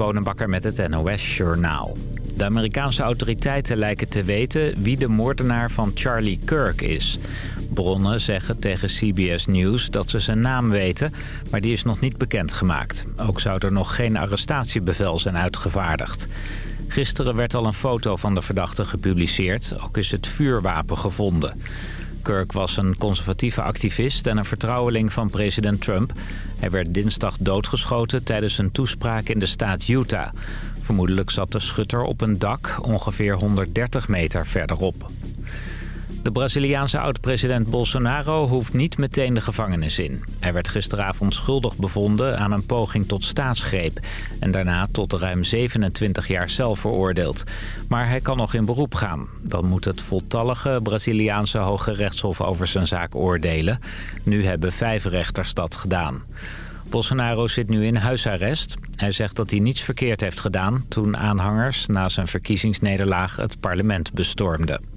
Bonenbakker met het NOS Journaal. De Amerikaanse autoriteiten lijken te weten wie de moordenaar van Charlie Kirk is. Bronnen zeggen tegen CBS News dat ze zijn naam weten, maar die is nog niet bekendgemaakt. Ook zou er nog geen arrestatiebevel zijn uitgevaardigd. Gisteren werd al een foto van de verdachte gepubliceerd. Ook is het vuurwapen gevonden. Kirk was een conservatieve activist en een vertrouweling van president Trump. Hij werd dinsdag doodgeschoten tijdens een toespraak in de staat Utah. Vermoedelijk zat de schutter op een dak ongeveer 130 meter verderop. De Braziliaanse oud-president Bolsonaro hoeft niet meteen de gevangenis in. Hij werd gisteravond schuldig bevonden aan een poging tot staatsgreep... en daarna tot ruim 27 jaar cel veroordeeld. Maar hij kan nog in beroep gaan. Dan moet het voltallige Braziliaanse Hoge Rechtshof over zijn zaak oordelen. Nu hebben vijf rechters dat gedaan. Bolsonaro zit nu in huisarrest. Hij zegt dat hij niets verkeerd heeft gedaan... toen aanhangers na zijn verkiezingsnederlaag het parlement bestormden.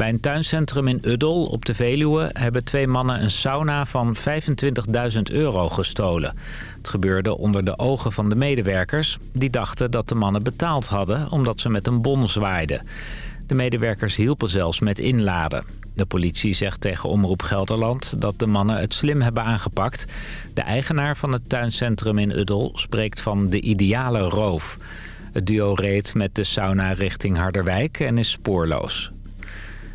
Bij een tuincentrum in Uddel op de Veluwe hebben twee mannen een sauna van 25.000 euro gestolen. Het gebeurde onder de ogen van de medewerkers. Die dachten dat de mannen betaald hadden omdat ze met een bon zwaaiden. De medewerkers hielpen zelfs met inladen. De politie zegt tegen Omroep Gelderland dat de mannen het slim hebben aangepakt. De eigenaar van het tuincentrum in Uddel spreekt van de ideale roof. Het duo reed met de sauna richting Harderwijk en is spoorloos.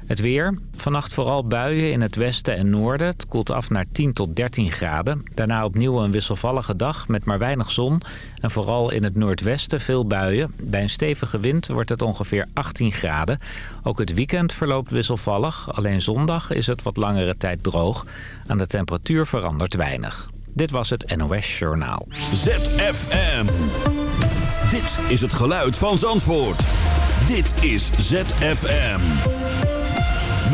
Het weer. Vannacht vooral buien in het westen en noorden. Het koelt af naar 10 tot 13 graden. Daarna opnieuw een wisselvallige dag met maar weinig zon. En vooral in het noordwesten veel buien. Bij een stevige wind wordt het ongeveer 18 graden. Ook het weekend verloopt wisselvallig. Alleen zondag is het wat langere tijd droog. Aan de temperatuur verandert weinig. Dit was het NOS Journaal. ZFM. Dit is het geluid van Zandvoort. Dit is ZFM.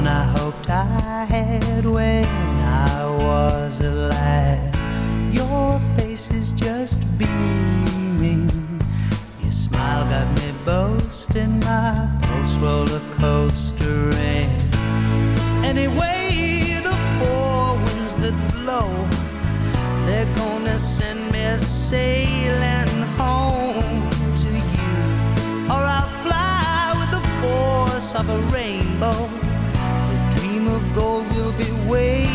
one I hoped I had when I was a lad. Your face is just beaming. Your smile got me boasting, my pulse roller coaster anyway the four winds that blow, they're gonna send me sailing home to you, or I'll fly with the force of a rainbow away.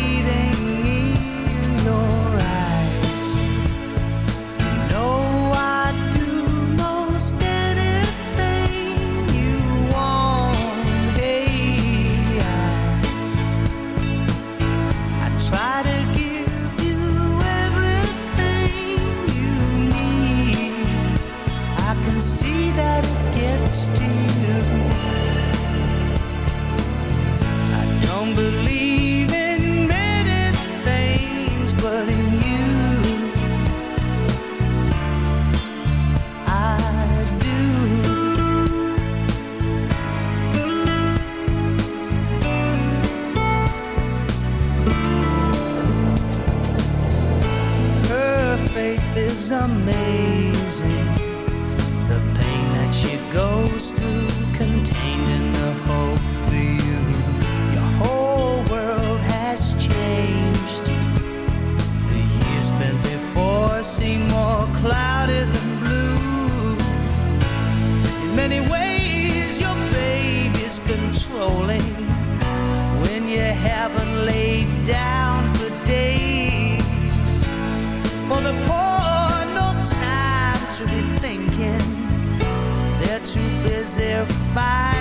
Bye.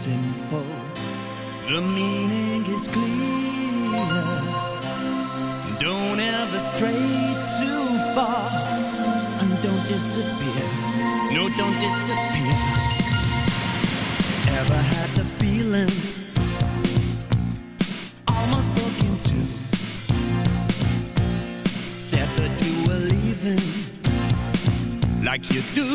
simple, the meaning is clear. Don't ever stray too far, and don't disappear. No, don't disappear. Ever had the feeling? Almost broke in. Said that you were leaving, like you do.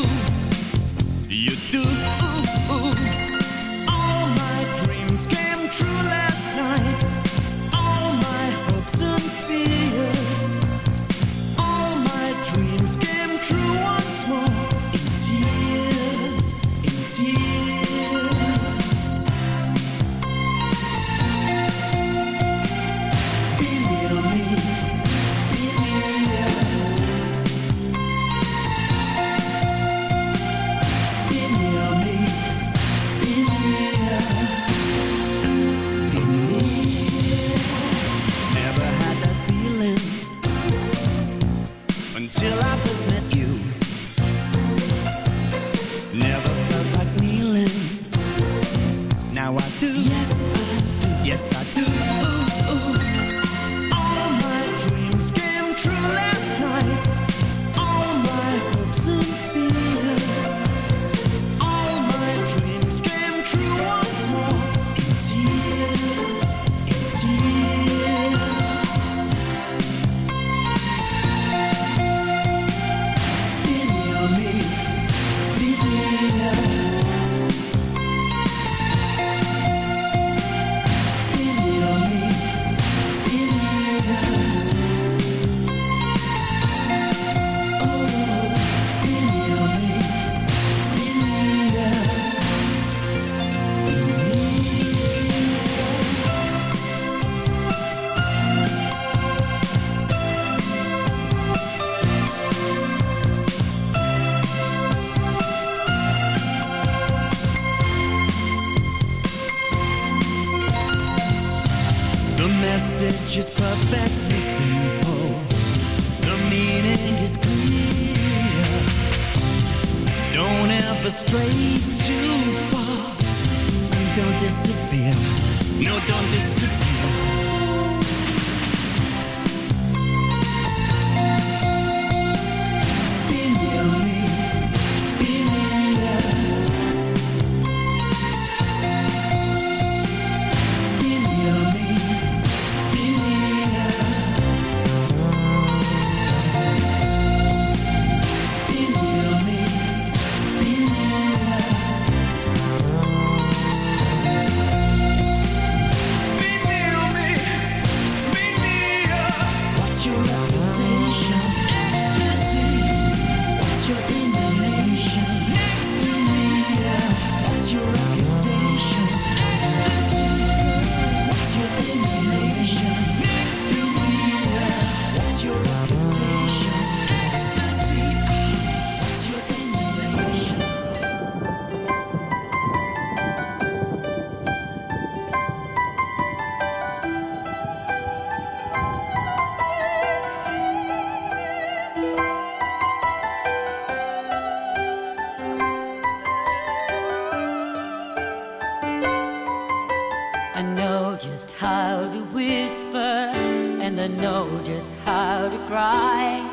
cry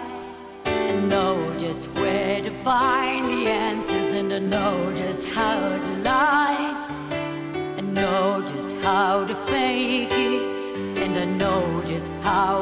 and know just where to find the answers and to know just how to lie and know just how to fake it and I know just how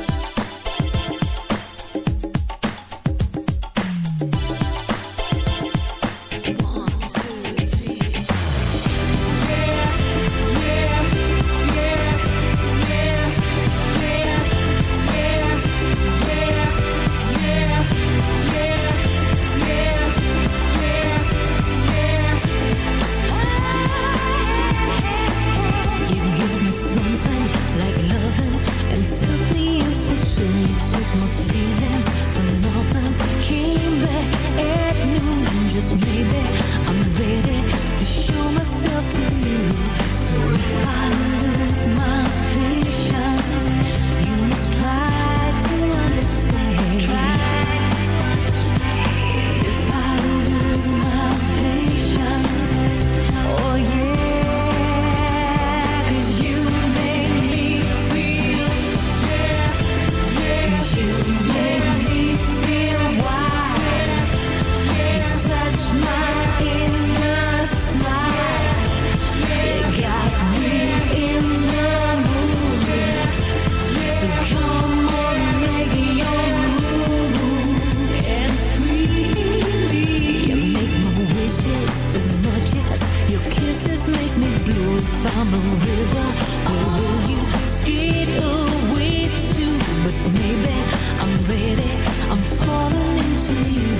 Maybe I'm ready, I'm falling into you.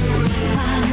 So if I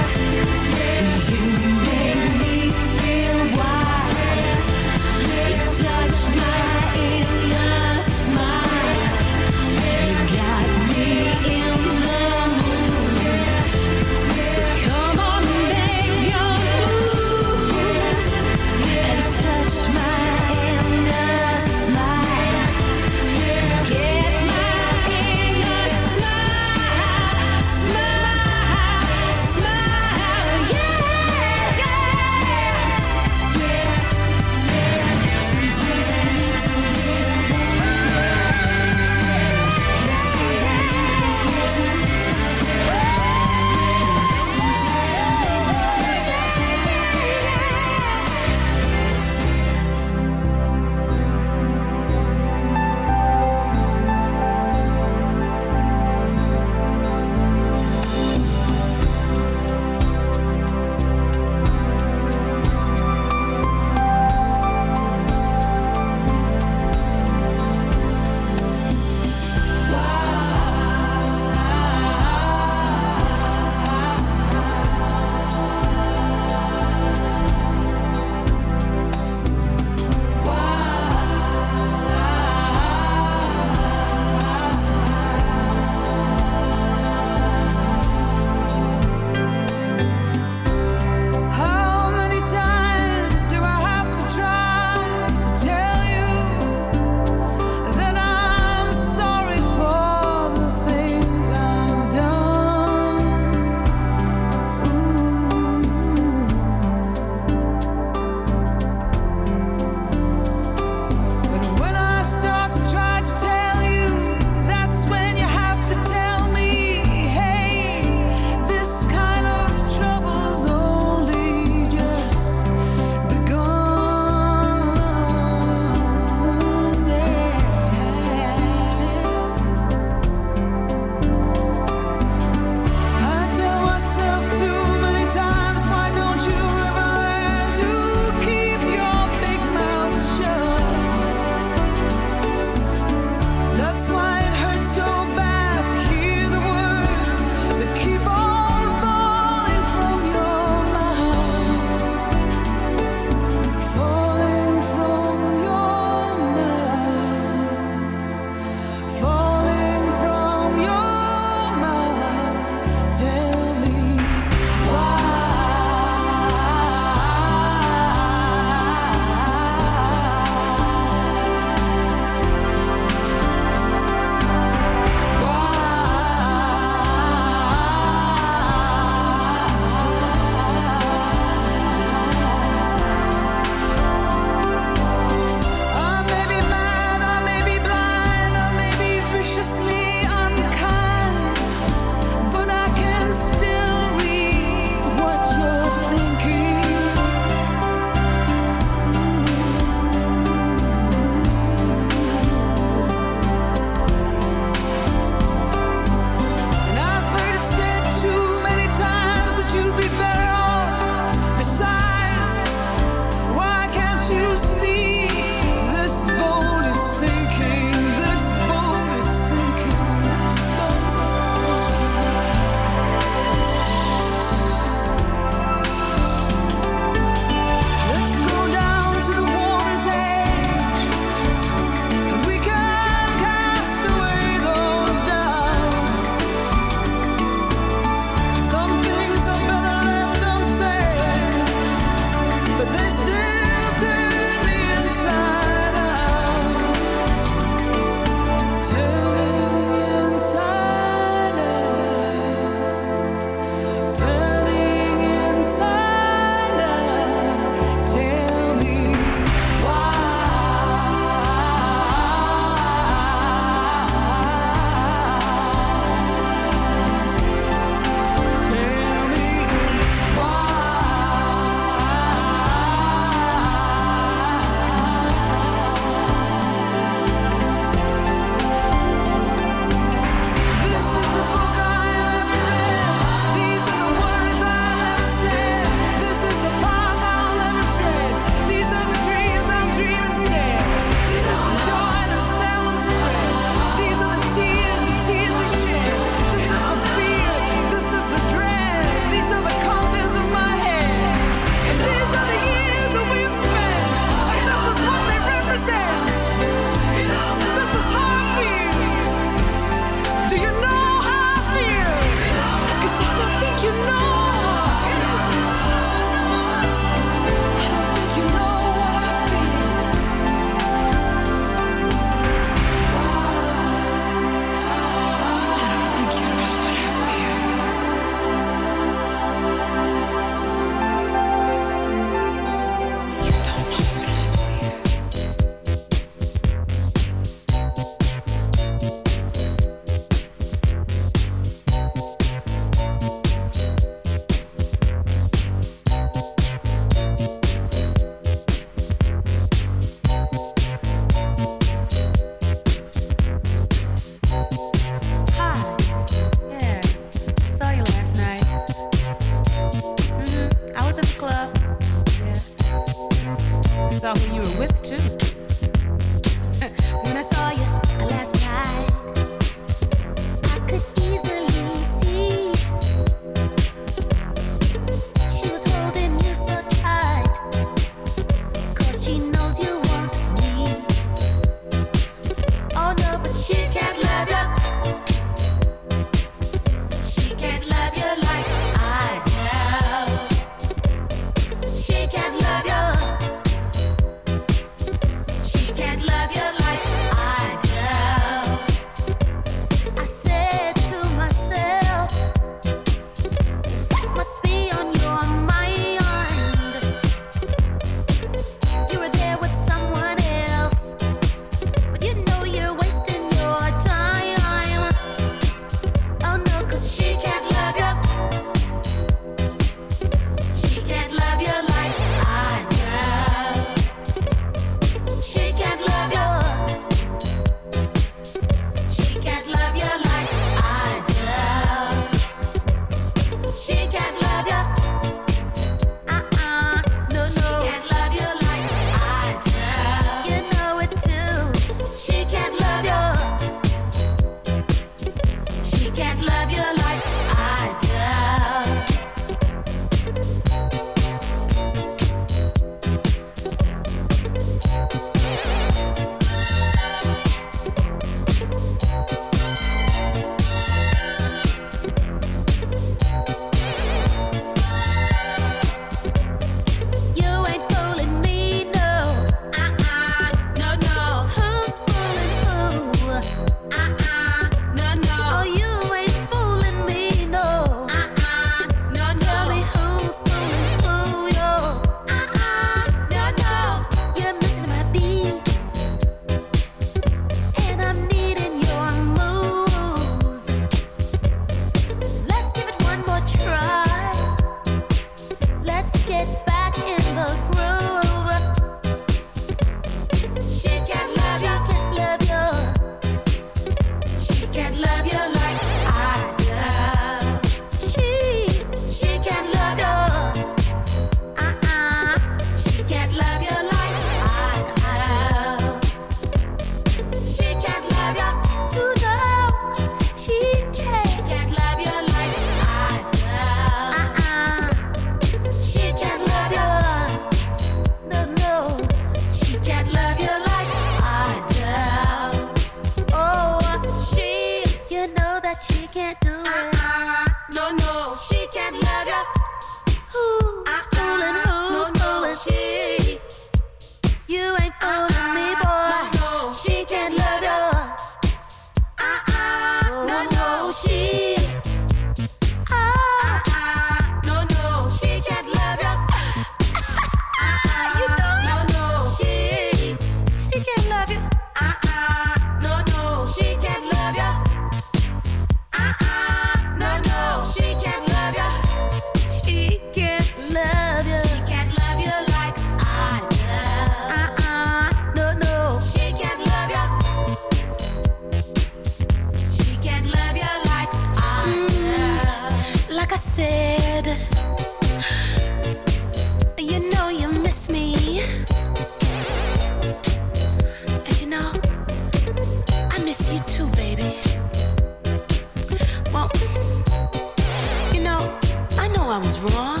something's wrong.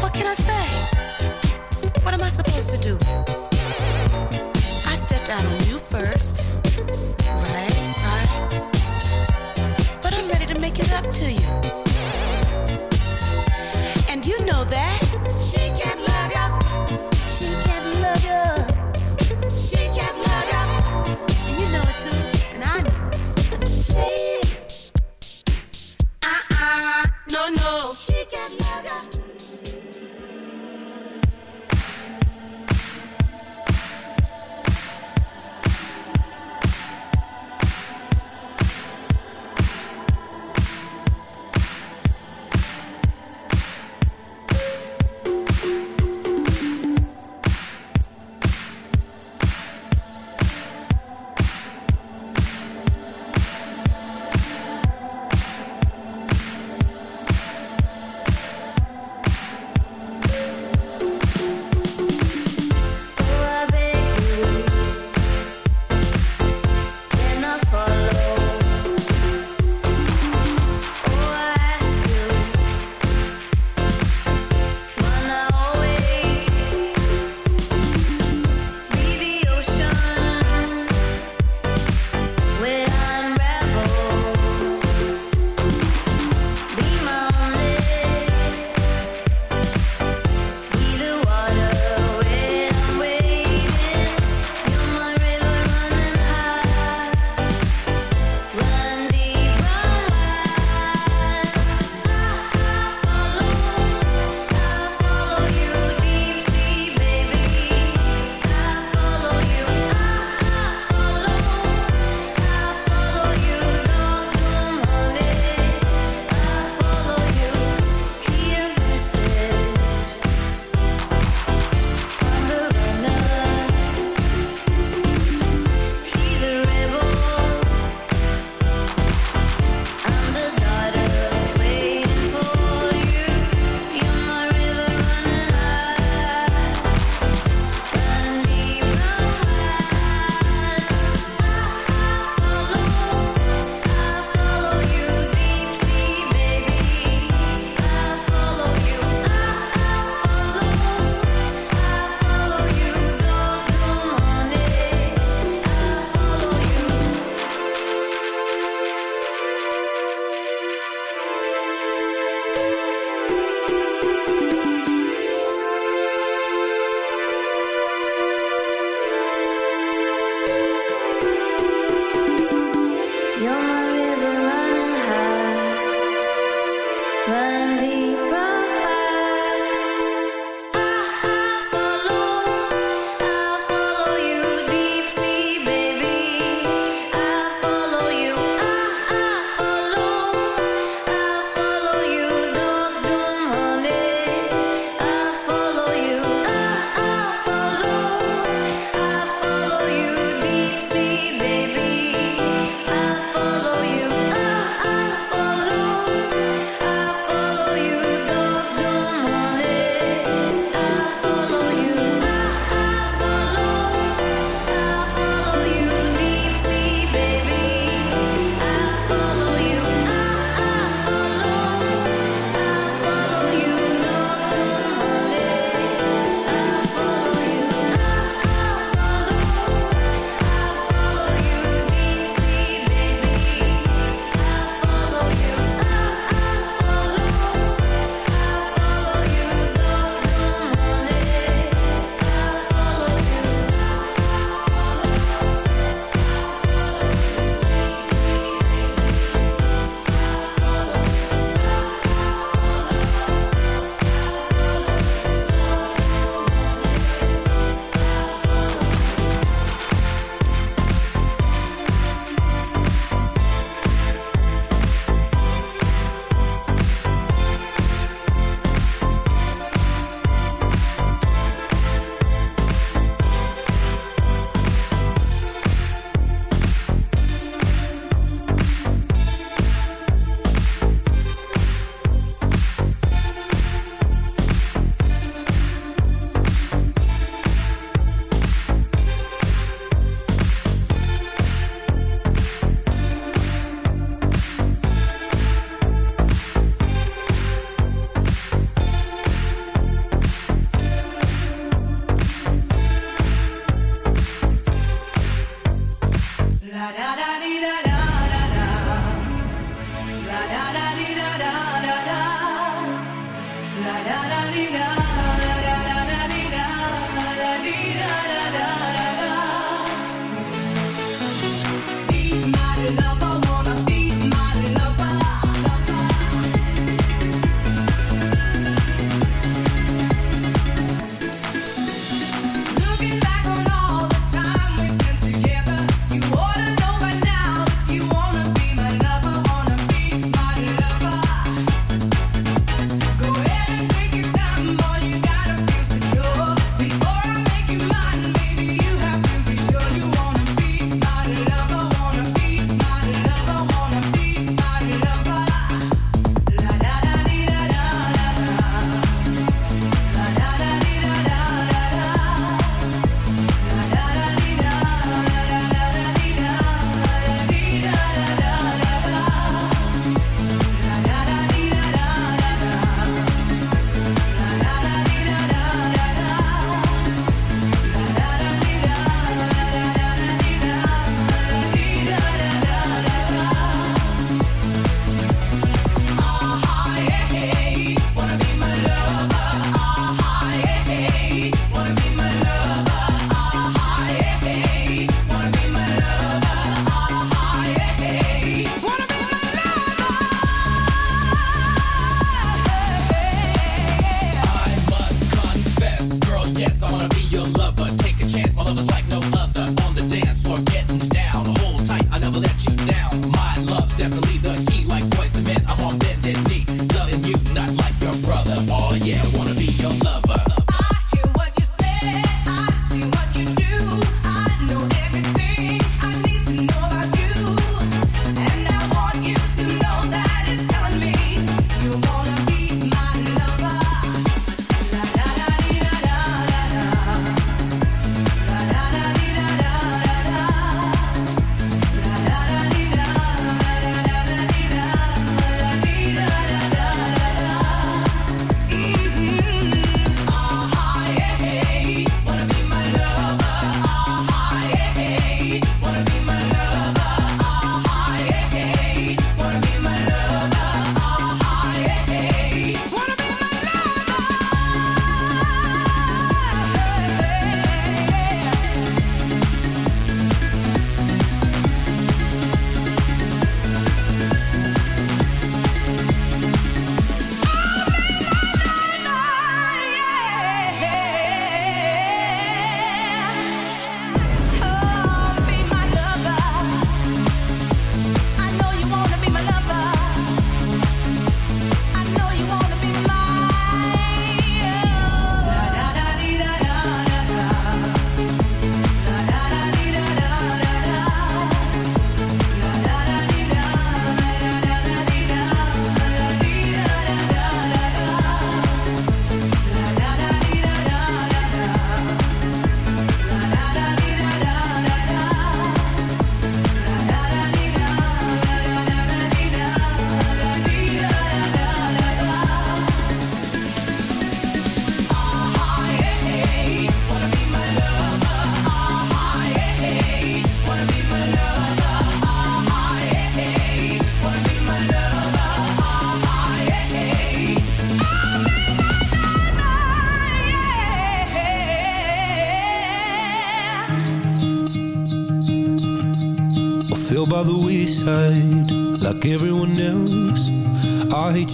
What can I say? What am I supposed to do? I stepped out on you first.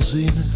Veel zinnen,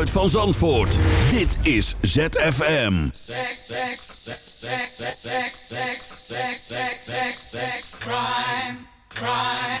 Geluid van Zandvoort. Dit is ZFM. Crime, crime,